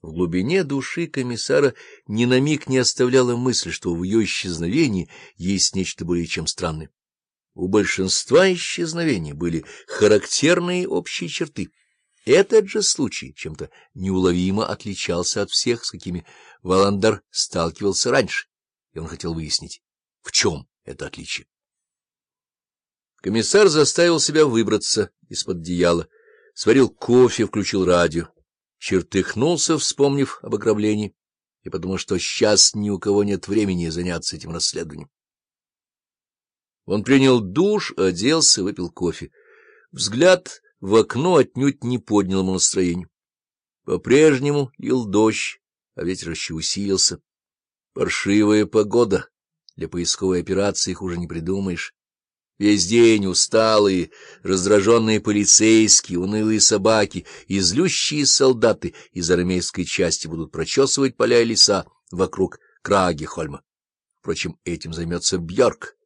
В глубине души комиссара ни на миг не оставляла мысль, что в ее исчезновении есть нечто более чем странное. У большинства исчезновений были характерные общие черты. Этот же случай чем-то неуловимо отличался от всех, с какими Валандар сталкивался раньше, и он хотел выяснить, в чем это отличие. Комиссар заставил себя выбраться из-под одеяла, сварил кофе, включил радио чертыхнулся, вспомнив об ограблении, и подумал, что сейчас ни у кого нет времени заняться этим расследованием. Он принял душ, оделся, выпил кофе. Взгляд в окно отнюдь не поднял ему настроение. По-прежнему лил дождь, а ветер еще усилился. Паршивая погода. Для поисковой операции их уже не придумаешь. Весь день усталые, раздраженные полицейские, унылые собаки и злющие солдаты из армейской части будут прочесывать поля и леса вокруг Крагихольма. Впрочем, этим займется Бьорк,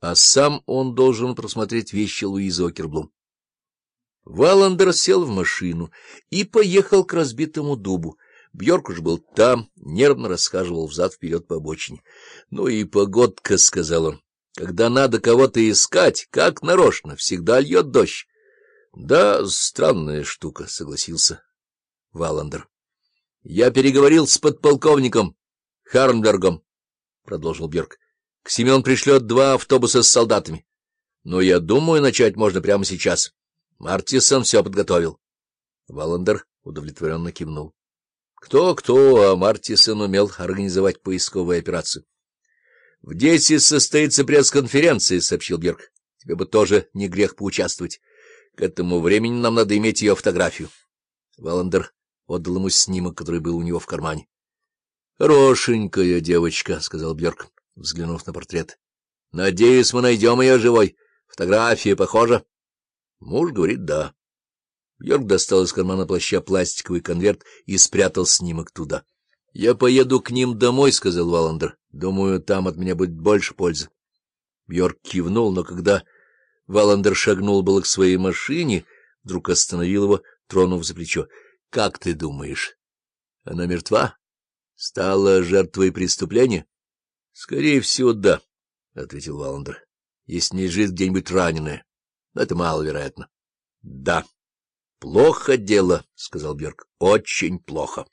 а сам он должен просмотреть вещи Луизы Окерблум. Валандер сел в машину и поехал к разбитому дубу. Бьорк уж был там, нервно расхаживал взад-вперед по обочине. — Ну и погодка, — сказал он. Когда надо кого-то искать, как нарочно, всегда льет дождь. — Да, странная штука, — согласился Валандер. — Я переговорил с подполковником Харнбергом, — продолжил Бьерк. — К Семен пришлет два автобуса с солдатами. Но я думаю, начать можно прямо сейчас. Мартисон все подготовил. Валандер удовлетворенно кивнул. Кто-кто, а Мартисон умел организовать поисковую операцию. — В десять состоится пресс-конференция, — сообщил Берг. — Тебе бы тоже не грех поучаствовать. К этому времени нам надо иметь ее фотографию. Валандер отдал ему снимок, который был у него в кармане. — Хорошенькая девочка, — сказал Бьерк, взглянув на портрет. — Надеюсь, мы найдем ее живой. Фотография похожа? Муж говорит, да. Бьерк достал из кармана плаща пластиковый конверт и спрятал снимок туда. — Я поеду к ним домой, — сказал Валандер. — Думаю, там от меня будет больше пользы. Бьорк кивнул, но когда Валандер шагнул было к своей машине, вдруг остановил его, тронув за плечо. — Как ты думаешь, она мертва? Стала жертвой преступления? — Скорее всего, да, — ответил Валандер. — Если не лежит где-нибудь раненая. Но это маловероятно. — Да. — Плохо дело, — сказал Бьорк. — Очень плохо.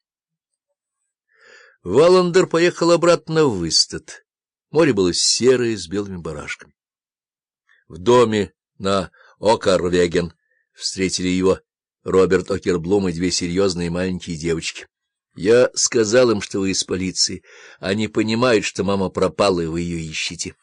Валандер поехал обратно в Выстад. Море было серое, с белыми барашками. В доме на Окарвеген встретили его Роберт Окерблум и две серьезные маленькие девочки. Я сказал им, что вы из полиции. Они понимают, что мама пропала, и вы ее ищете.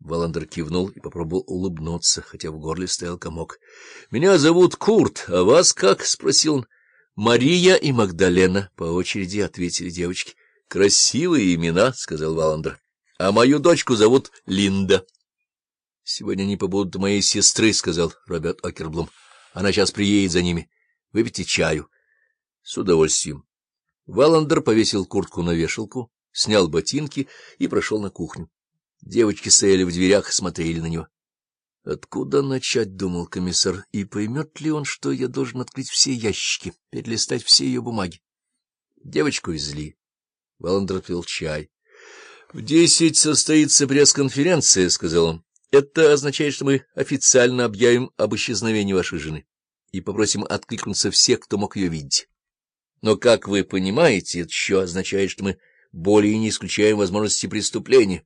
Валандер кивнул и попробовал улыбнуться, хотя в горле стоял комок. — Меня зовут Курт, а вас как? — спросил он. — Мария и Магдалена, — по очереди ответили девочки. — Красивые имена, — сказал Валандер. — А мою дочку зовут Линда. — Сегодня они побудут моей сестры, — сказал Роберт Окерблум. — Она сейчас приедет за ними. Выпейте чаю. — С удовольствием. Валандер повесил куртку на вешалку, снял ботинки и прошел на кухню. Девочки стояли в дверях и смотрели на него. Откуда начать, — думал комиссар, — и поймет ли он, что я должен открыть все ящики, перелистать все ее бумаги? Девочку везли. Валандер пил чай. — В десять состоится пресс-конференция, — сказал он. — Это означает, что мы официально объявим об исчезновении вашей жены и попросим откликнуться всех, кто мог ее видеть. Но, как вы понимаете, это еще означает, что мы более не исключаем возможности преступления.